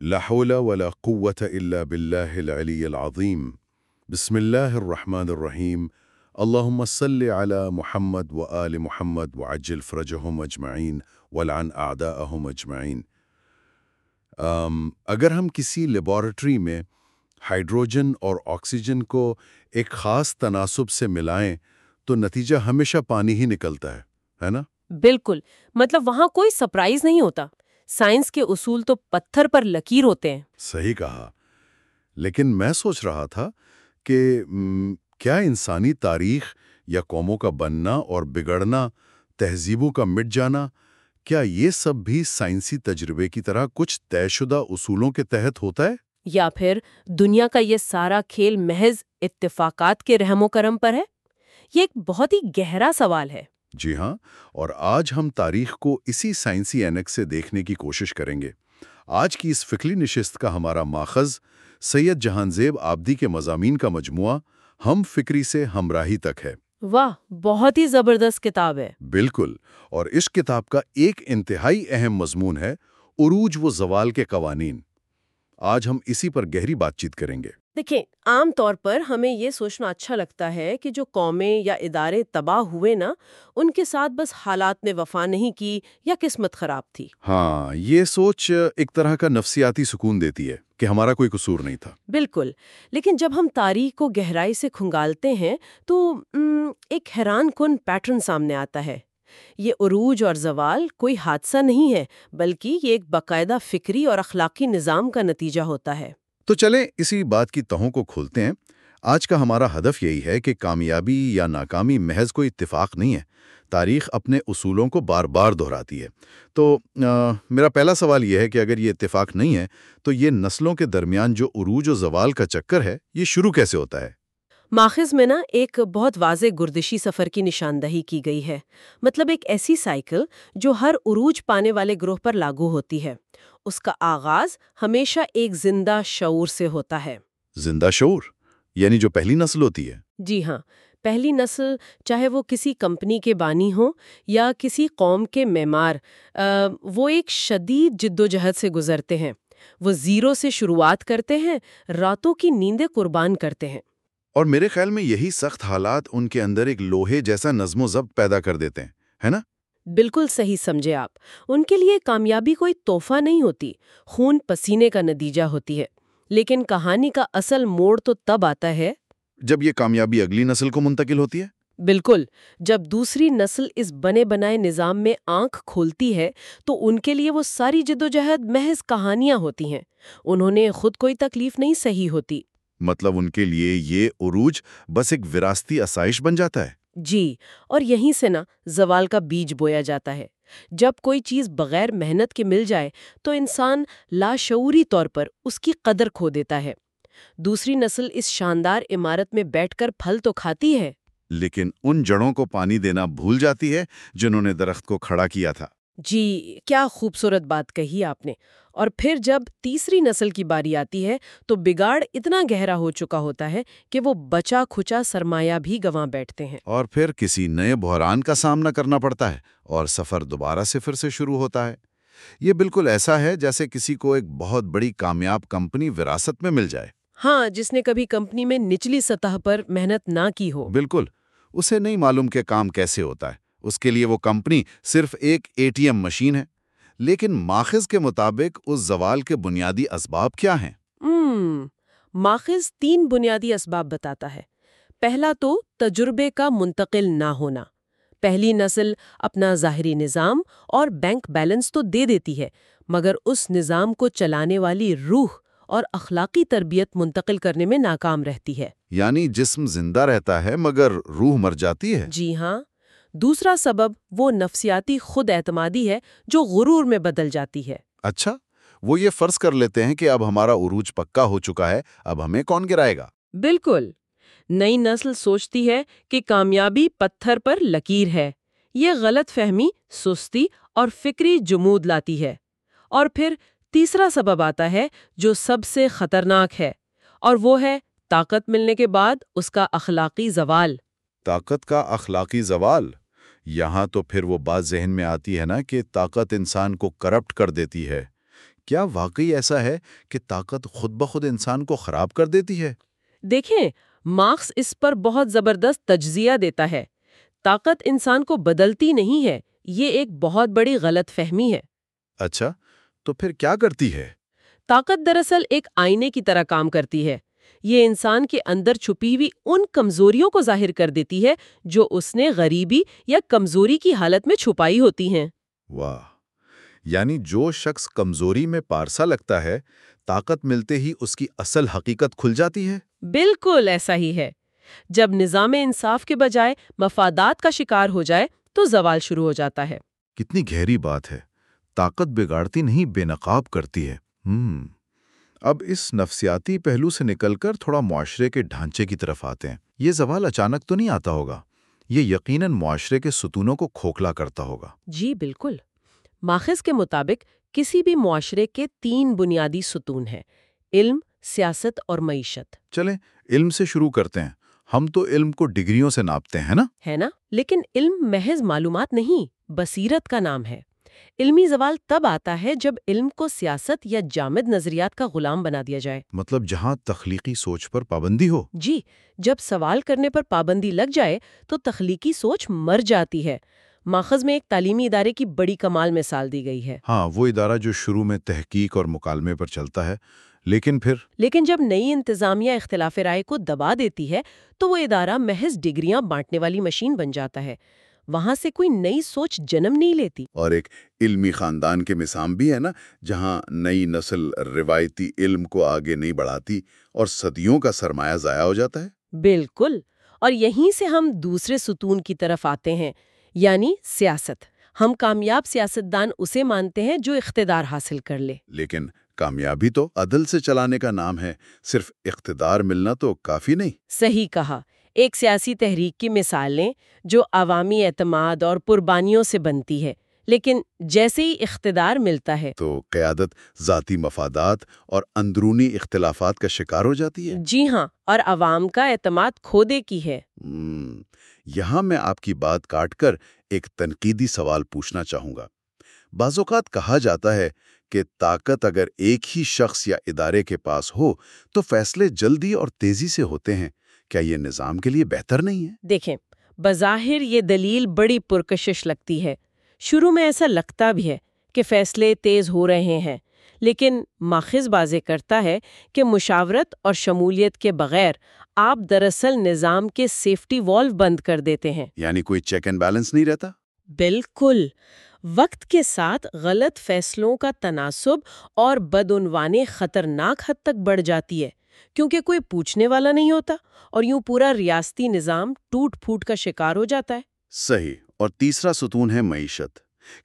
لا حول ولا قوة إلا بالله العلي العظيم. بسم الله الرحمن الرحيم. اللهم صل على محمد وآل محمد وعجل فرجهم أجمعين ولعن أعداءهم أجمعين. um, اگر ہم کسی لیبارٹری میں ہائیڈروجن اور آکسیجن کو ایک خاص تناسب سے ملائیں تو نتیجہ ہمیشہ پانی ہی نکلتا ہے ہے نا؟ بالکل مطلب وہاں کوئی سرپرائز نہیں ہوتا۔ سائنس کے اصول تو پتھر پر لکیر ہوتے ہیں۔ صحیح کہا۔ لیکن میں سوچ رہا تھا کہ کیا انسانی تاریخ یا قوموں کا بننا اور بگڑنا تہذیبوں کا مٹ جانا کیا یہ سب بھی سائنسی تجربے کی طرح کچھ طے شدہ اصولوں کے تحت ہوتا ہے؟ یا پھر دنیا کا یہ سارا کھیل محض اتفاقات کے رحم و کرم پر ہے؟ یہ ایک بہت ہی گہرا سوال ہے۔ جی ہاں اور آج ہم تاریخ کو اسی سائنسی اینک سے دیکھنے کی کوشش کریں گے۔ آج کی اس فکری نشست کا ہمارا ماخذ سید جہان زیب آبدی کے مضامین کا مجموعہ ہم فکری سے ہمراہی تک ہے۔ واہ بہت ہی زبردست کتاب ہے۔ بالکل اور اس کتاب کا ایک انتہائی اہم مضمون ہے عروج و زوال کے قوانین۔ آج ہم اسی پر گہری بات چیت کریں گے۔ دیکھیں عام طور پر ہمیں یہ سوچنا اچھا لگتا ہے کہ جو قومیں یا ادارے تباہ ہوئے نا ان کے ساتھ بس حالات نے وفا نہیں کی یا قسمت خراب تھی۔ ہاں یہ سوچ ایک طرح کا نفسیاتی سکون دیتی ہے کہ ہمارا کوئی قصور نہیں تھا۔ بالکل لیکن جب ہم تاریخ کو گہرائی سے کھنگالتے ہیں تو ایک حیران کن پیٹرن سامنے آتا ہے۔ یہ عروج اور زوال کوئی حادثہ نہیں ہے بلکہ یہ ایک باقاعدہ فکری اور اخلاقی نظام کا نتیجہ ہوتا ہے۔ تو چلیں اسی بات کی تہوں کو کھولتے ہیں۔ آج کا ہمارا ہدف یہی ہے کہ کامیابی یا ناکامی محض کوئی اتفاق نہیں ہے۔ تاریخ اپنے اصولوں کو بار بار دہراتی ہے۔ تو آ, میرا پہلا سوال یہ ہے کہ اگر یہ اتفاق نہیں ہے تو یہ نسلوں کے درمیان جو عروج و زوال کا چکر ہے یہ شروع کیسے ہوتا ہے؟ ماخذ میں نا ایک بہت واضح گردشی سفر کی نشاندہی کی گئی ہے۔ مطلب ایک ایسی سائیکل جو ہر عروج پانے والے گروہ پر لاگو ہوتی ہے۔ اس کا آغاز ہمیشہ ایک زندہ شعور سے ہوتا ہے۔ زندہ شعور یعنی جو پہلی نسل ہوتی ہے۔ جی ہاں پہلی نسل چاہے وہ کسی کمپنی کے بانی ہوں یا کسی قوم کے معمار وہ ایک شدید جدوجہد سے گزرتے ہیں۔ وہ زیرو سے شروعات کرتے ہیں راتوں کی نیندیں قربان کرتے ہیں۔ اور میرے خیال میں یہی سخت حالات ان کے اندر ایک لوہے جیسا نظم و ضبط پیدا کر دیتے ہیں ہے نا؟ بالکل صحیح سمجھے آپ۔ ان کے لیے کامیابی کوئی تحفہ نہیں ہوتی خون پسینے کا نتیجہ ہوتی ہے۔ لیکن کہانی کا اصل موڑ تو تب آتا ہے۔ جب یہ کامیابی اگلی نسل کو منتقل ہوتی ہے؟ بالکل۔ جب دوسری نسل اس بنے بنائے نظام میں آنکھ کھولتی ہے تو ان کے لیے وہ ساری جدوجہد محض کہانیاں ہوتی ہیں۔ انہوں نے خود کوئی تکلیف نہیں سہی ہوتی۔ مطلب ان کے لیے یہ عروج بس ایک وراثتی آسائش بن جاتا ہے۔ جی اور یہیں سے نا زوال کا بیج بویا جاتا ہے۔ جب کوئی چیز بغیر محنت کے مل جائے تو انسان لاشعوری طور پر اس کی قدر کھو دیتا ہے۔ دوسری نسل اس شاندار عمارت میں بیٹھ کر پھل تو کھاتی ہے۔ لیکن ان جڑوں کو پانی دینا بھول جاتی ہے جنہوں نے درخت کو کھڑا کیا تھا۔ جی کیا خوبصورت بات کہی آپ نے۔ اور پھر جب تیسری نسل کی باری آتی ہے تو بگاڑ اتنا گہرا ہو چکا ہوتا ہے کہ وہ بچا کھچا سرمایہ بھی گواں بیٹھتے ہیں۔ اور پھر کسی نئے بحران کا سامنا کرنا پڑتا ہے اور سفر دوبارہ پھر سے شروع ہوتا ہے۔ یہ بالکل ایسا ہے جیسے کسی کو ایک بہت بڑی کامیاب کمپنی وراثت میں مل جائے۔ ہاں جس نے کبھی کمپنی میں نچلی سطح پر محنت نہ کی ہو۔ بالکل اسے نہیں معلوم کہ کام کیسے ہوتا ہے۔ اس کے لیے وہ کمپنی صرف ایک اے ٹی ایم مشین ہے۔ لیکن ماخذ کے مطابق اس زوال کے بنیادی اسباب کیا ہیں؟ ماخذ تین بنیادی اسباب بتاتا ہے۔ پہلا تو تجربے کا منتقل نہ ہونا۔ پہلی نسل اپنا ظاہری نظام اور بینک بیلنس تو دے دیتی ہے مگر اس نظام کو چلانے والی روح اور اخلاقی تربیت منتقل کرنے میں ناکام رہتی ہے۔ یعنی جسم زندہ رہتا ہے مگر روح مر جاتی ہے؟ جی ہاں۔ دوسرا سبب وہ نفسیاتی خود اعتمادی ہے جو غرور میں بدل جاتی ہے۔ اچھا وہ یہ فرض کر لیتے ہیں کہ اب ہمارا عروج پکا ہو چکا ہے اب ہمیں کون گرائے گا؟ بالکل۔ نئی نسل سوچتی ہے کہ کامیابی پتھر پر لکیر ہے۔ یہ غلط فہمی سستی اور فکری جمود لاتی ہے۔ اور پھر تیسرا سبب آتا ہے جو سب سے خطرناک ہے اور وہ ہے طاقت ملنے کے بعد اس کا اخلاقی زوال۔ طاقت کا اخلاقی زوال؟ یہاں تو پھر وہ بات ذہن میں آتی ہے نا کہ طاقت انسان کو کرپٹ کر دیتی ہے۔ کیا واقعی ایسا ہے کہ طاقت خود بخود انسان کو خراب کر دیتی ہے؟ دیکھیں مارکس اس پر بہت زبردست تجزیہ دیتا ہے۔ طاقت انسان کو بدلتی نہیں ہے یہ ایک بہت بڑی غلط فہمی ہے۔ اچھا تو پھر کیا کرتی ہے؟ طاقت دراصل ایک آئینے کی طرح کام کرتی ہے۔ یہ انسان کے اندر چھپی ہوئی ان کمزوریوں کو ظاہر کر دیتی ہے جو اس نے غریبی یا کمزوری کی حالت میں چھپائی ہوتی ہیں۔ واہ! یعنی جو شخص کمزوری میں پارسا لگتا ہے طاقت ملتے ہی اس کی اصل حقیقت کھل جاتی ہے۔ بالکل ایسا ہی ہے۔ جب نظام انصاف کے بجائے مفادات کا شکار ہو جائے تو زوال شروع ہو جاتا ہے۔ کتنی گہری بات ہے۔ طاقت بگاڑتی نہیں بے نقاب کرتی ہے۔ ہم اب اس نفسیاتی پہلو سے نکل کر تھوڑا معاشرے کے ڈھانچے کی طرف آتے ہیں۔ یہ زوال اچانک تو نہیں آتا ہوگا۔ یہ یقیناً معاشرے کے ستونوں کو کھوکھلا کرتا ہوگا۔ جی بالکل۔ ماخذ کے مطابق کسی بھی معاشرے کے تین بنیادی ستون ہیں علم سیاست اور معیشت۔ چلیں علم سے شروع کرتے ہیں۔ ہم تو علم کو ڈگریوں سے ناپتے ہیں نا؟ ہے نا؟ لیکن علم محض معلومات نہیں بصیرت کا نام ہے۔ علمی زوال تب آتا ہے جب علم کو سیاست یا جامد نظریات کا غلام بنا دیا جائے۔ مطلب جہاں تخلیقی سوچ پر پابندی ہو۔ جی جب سوال کرنے پر پابندی لگ جائے تو تخلیقی سوچ مر جاتی ہے۔ ماخذ میں ایک تعلیمی ادارے کی بڑی کمال مثال دی گئی ہے۔ ہاں وہ ادارہ جو شروع میں تحقیق اور مکالمے پر چلتا ہے لیکن پھر لیکن جب نئی انتظامیہ اختلاف رائے کو دبا دیتی ہے تو وہ ادارہ محض ڈگریاں بانٹنے والی مشین بن جاتا ہے۔ وہاں سے کوئی نئی سوچ جنم نہیں لیتی۔ اور ایک علمی خاندان کے مثام بھی ہے نا جہاں نئی نسل روایتی علم کو آگے نہیں بڑھاتی اور صدیوں کا سرمایہ ضائع ہو جاتا ہے۔ بالکل۔ اور یہیں سے ہم دوسرے ستون کی طرف آتے ہیں یعنی سیاست۔ ہم کامیاب سیاستدان اسے مانتے ہیں جو اقتدار حاصل کر لے۔ لیکن کامیابی تو عدل سے چلانے کا نام ہے صرف اقتدار ملنا تو کافی نہیں۔ صحیح کہا۔ ایک سیاسی تحریک کی مثال لیں جو عوامی اعتماد اور قربانیوں سے بنتی ہے لیکن جیسے ہی اقتدار ملتا ہے۔ تو قیادت ذاتی مفادات اور اندرونی اختلافات کا شکار ہو جاتی ہے؟ جی ہاں اور عوام کا اعتماد کھودے کی ہے۔ یہاں میں آپ کی بات کاٹ کر ایک تنقیدی سوال پوچھنا چاہوں گا۔ بعض اوقات کہا جاتا ہے کہ طاقت اگر ایک ہی شخص یا ادارے کے پاس ہو تو فیصلے جلدی اور تیزی سے ہوتے ہیں۔ کیا یہ نظام کے لیے بہتر نہیں ہے؟ دیکھیں بظاہر یہ دلیل بڑی پرکشش لگتی ہے۔ شروع میں ایسا لگتا بھی ہے کہ فیصلے تیز ہو رہے ہیں لیکن ماخذ بازے کرتا ہے کہ مشاورت اور شمولیت کے بغیر آپ دراصل نظام کے سیفٹی والو بند کر دیتے ہیں۔ یعنی کوئی چیک اینڈ بیلنس نہیں رہتا؟ بالکل۔ وقت کے ساتھ غلط فیصلوں کا تناسب اور بدعنوانی خطرناک حد تک بڑھ جاتی ہے۔ کیونکہ کوئی پوچھنے والا نہیں ہوتا اور یوں پورا ریاستی نظام ٹوٹ پھوٹ کا شکار ہو جاتا ہے۔ صحیح اور تیسرا ستون ہے معیشت۔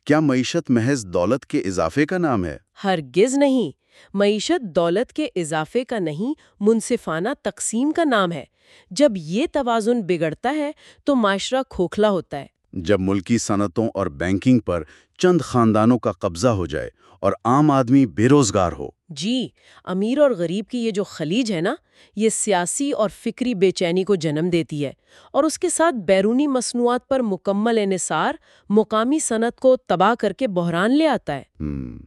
کیا معیشت محض دولت کے اضافے کا نام ہے؟ ہرگز نہیں۔ معیشت دولت کے اضافے کا نہیں منصفانہ تقسیم کا نام ہے۔ جب یہ توازن بگڑتا ہے تو معاشرہ کھوکھلا ہوتا ہے۔ جب ملکی صنعتوں اور بینکنگ پر چند خاندانوں کا قبضہ ہو جائے اور عام آدمی بے روزگار ہو۔ جی امیر اور غریب کی یہ جو خلیج ہے نا یہ سیاسی اور فکری بے چینی کو جنم دیتی ہے اور اس کے ساتھ بیرونی مصنوعات پر مکمل انحصار مقامی صنعت کو تباہ کر کے بحران لے آتا ہے۔ ہم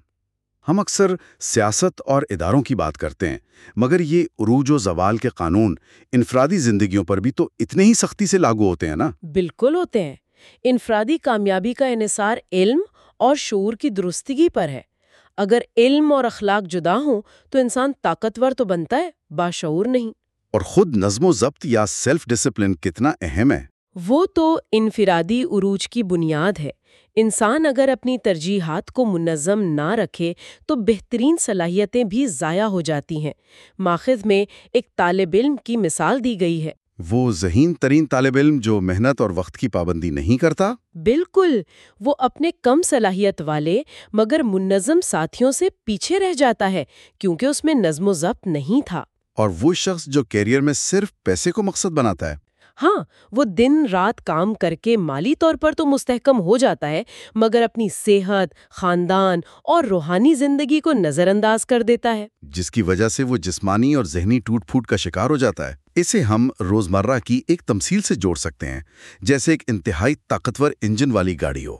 ہم اکثر سیاست اور اداروں کی بات کرتے ہیں مگر یہ عروج و زوال کے قانون انفرادی زندگیوں پر بھی تو اتنے ہی سختی سے لاگو ہوتے ہیں نا۔ بالکل ہوتے ہیں۔ انفرادی کامیابی کا انحصار علم اور شعور کی درستگی پر ہے۔ اگر علم اور اخلاق جدا ہوں تو انسان طاقتور تو بنتا ہے باشعور نہیں۔ اور خود نظم و ضبط یا سیلف ڈسپلن کتنا اہم ہے؟ وہ تو انفرادی عروج کی بنیاد ہے۔ انسان اگر اپنی ترجیحات کو منظم نہ رکھے تو بہترین صلاحیتیں بھی ضائع ہو جاتی ہیں۔ ماخذ میں ایک طالب علم کی مثال دی گئی ہے۔ وہ ذہین ترین طالب علم جو محنت اور وقت کی پابندی نہیں کرتا؟ بالکل وہ اپنے کم صلاحیت والے مگر منظم ساتھیوں سے پیچھے رہ جاتا ہے کیونکہ اس میں نظم و ضبط نہیں تھا۔ اور وہ شخص جو کیریئر میں صرف پیسے کو مقصد بناتا ہے۔ ہاں وہ دن رات کام کر کے مالی طور پر تو مستحکم ہو جاتا ہے مگر اپنی صحت خاندان اور روحانی زندگی کو نظر انداز کر دیتا ہے۔ جس کی وجہ سے وہ جسمانی اور ذہنی ٹوٹ پھوٹ کا شکار ہو جاتا ہے۔ اسے ہم روزمرہ کی ایک تمثیل سے جوڑ سکتے ہیں جیسے ایک انتہائی طاقتور انجن والی گاڑی ہو۔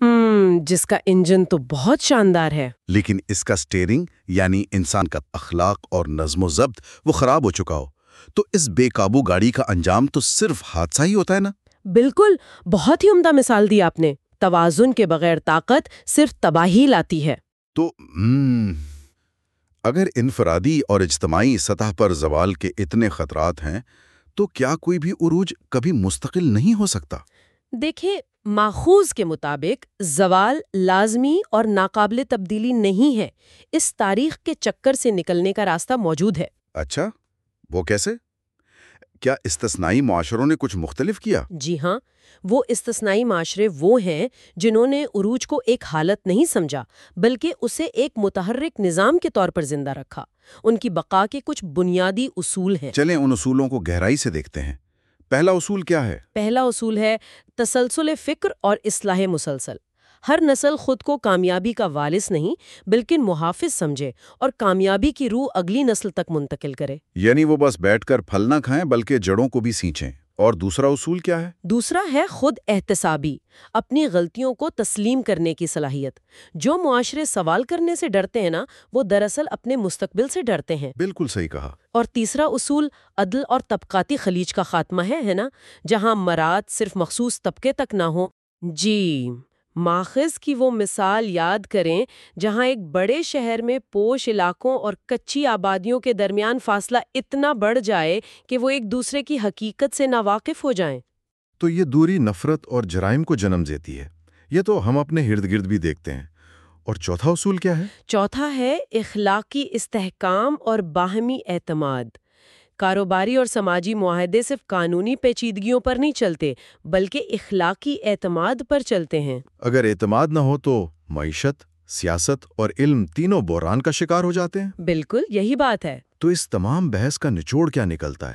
ہم جس کا انجن تو بہت شاندار ہے۔ لیکن اس کا سٹیئرنگ یعنی انسان کا اخلاق اور نظم و ضبط وہ خراب ہو چکا ہو۔ تو اس بے قابو گاڑی کا انجام تو صرف حادثہ ہی ہوتا ہے نا؟ بالکل بہت ہی عمدہ مثال دی آپ نے۔ توازن کے بغیر طاقت صرف تباہی لاتی ہے۔ تو ہم، اگر انفرادی اور اجتماعی سطح پر زوال کے اتنے خطرات ہیں تو کیا کوئی بھی عروج کبھی مستقل نہیں ہو سکتا؟ دیکھیں ماخوذ کے مطابق زوال لازمی اور ناقابل تبدیلی نہیں ہے۔ اس تاریخ کے چکر سے نکلنے کا راستہ موجود ہے۔ اچھا وہ کیسے؟ کیا استثنائی معاشروں نے کچھ مختلف کیا؟ جی ہاں وہ استثنائی معاشرے وہ ہیں جنہوں نے عروج کو ایک حالت نہیں سمجھا بلکہ اسے ایک متحرک نظام کے طور پر زندہ رکھا۔ ان کی بقا کے کچھ بنیادی اصول ہیں۔ چلیں ان اصولوں کو گہرائی سے دیکھتے ہیں۔ پہلا اصول کیا ہے؟ پہلا اصول ہے تسلسل فکر اور اصلاح مسلسل۔ ہر نسل خود کو کامیابی کا وارث نہیں بلکہ محافظ سمجھے اور کامیابی کی روح اگلی نسل تک منتقل کرے۔ یعنی وہ بس بیٹھ کر پھل نہ کھائیں بلکہ جڑوں کو بھی سینچیں۔ اور دوسرا اصول کیا ہے؟ دوسرا ہے خود احتسابی اپنی غلطیوں کو تسلیم کرنے کی صلاحیت۔ جو معاشرے سوال کرنے سے ڈرتے ہیں نا وہ دراصل اپنے مستقبل سے ڈرتے ہیں۔ بالکل صحیح کہا۔ اور تیسرا اصول عدل اور طبقاتی خلیج کا خاتمہ ہے ہے نا؟ جہاں مراد صرف مخصوص طبقے تک نہ ہو جی۔ ماخذ کی وہ مثال یاد کریں جہاں ایک بڑے شہر میں پوش علاقوں اور کچی آبادیوں کے درمیان فاصلہ اتنا بڑھ جائے کہ وہ ایک دوسرے کی حقیقت سے ناواقف ہو جائیں۔ تو یہ دوری نفرت اور جرائم کو جنم دیتی ہے۔ یہ تو ہم اپنے ارد گرد بھی دیکھتے ہیں۔ اور چوتھا اصول کیا ہے؟ چوتھا ہے اخلاقی استحکام اور باہمی اعتماد۔ کاروباری اور سماجی معاہدے صرف قانونی پیچیدگیوں پر نہیں چلتے بلکہ اخلاقی اعتماد پر چلتے ہیں۔ اگر اعتماد نہ ہو تو معیشت سیاست اور علم تینوں بحران کا شکار ہو جاتے ہیں۔ بالکل یہی بات ہے۔ تو اس تمام بحث کا نچوڑ کیا نکلتا ہے؟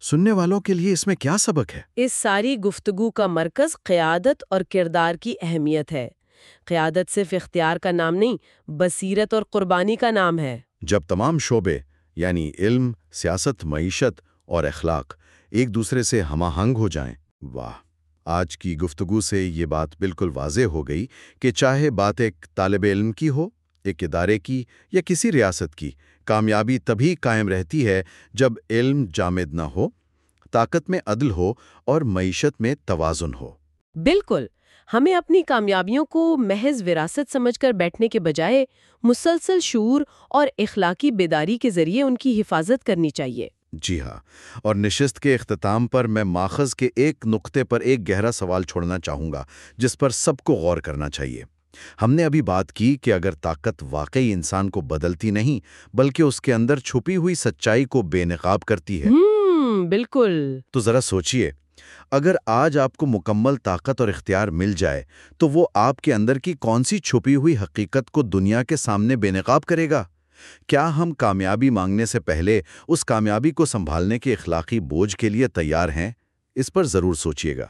سننے والوں کے لیے اس میں کیا سبق ہے؟ اس ساری گفتگو کا مرکز قیادت اور کردار کی اہمیت ہے۔ قیادت صرف اختیار کا نام نہیں بصیرت اور قربانی کا نام ہے۔ جب تمام شعبے یعنی علم، سیاست، معیشت اور اخلاق، ایک دوسرے سے ہم آہنگ ہو جائیں۔ واہ! آج کی گفتگو سے یہ بات بالکل واضح ہو گئی کہ چاہے بات ایک طالب علم کی ہو، ایک ادارے کی یا کسی ریاست کی، کامیابی تبھی قائم رہتی ہے جب علم جامد نہ ہو، طاقت میں عدل ہو اور معیشت میں توازن ہو۔ بالکل! ہمیں اپنی کامیابیوں کو محض وراثت سمجھ کر بیٹھنے کے بجائے مسلسل شعور اور اخلاقی بیداری کے ذریعے ان کی حفاظت کرنی چاہیے۔ جی ہاں اور نشست کے اختتام پر میں ماخذ کے ایک نقطے پر ایک گہرا سوال چھوڑنا چاہوں گا جس پر سب کو غور کرنا چاہیے۔ ہم نے ابھی بات کی کہ اگر طاقت واقعی انسان کو بدلتی نہیں بلکہ اس کے اندر چھپی ہوئی سچائی کو بے نقاب کرتی ہے۔ بالکل۔ تو ذرا سوچئے اگر آج آپ کو مکمل طاقت اور اختیار مل جائے، تو وہ آپ کے اندر کی کون سی چھپی ہوئی حقیقت کو دنیا کے سامنے بے نقاب کرے گا؟ کیا ہم کامیابی مانگنے سے پہلے اس کامیابی کو سنبھالنے کے اخلاقی بوجھ کے لیے تیار ہیں؟ اس پر ضرور سوچیے گا۔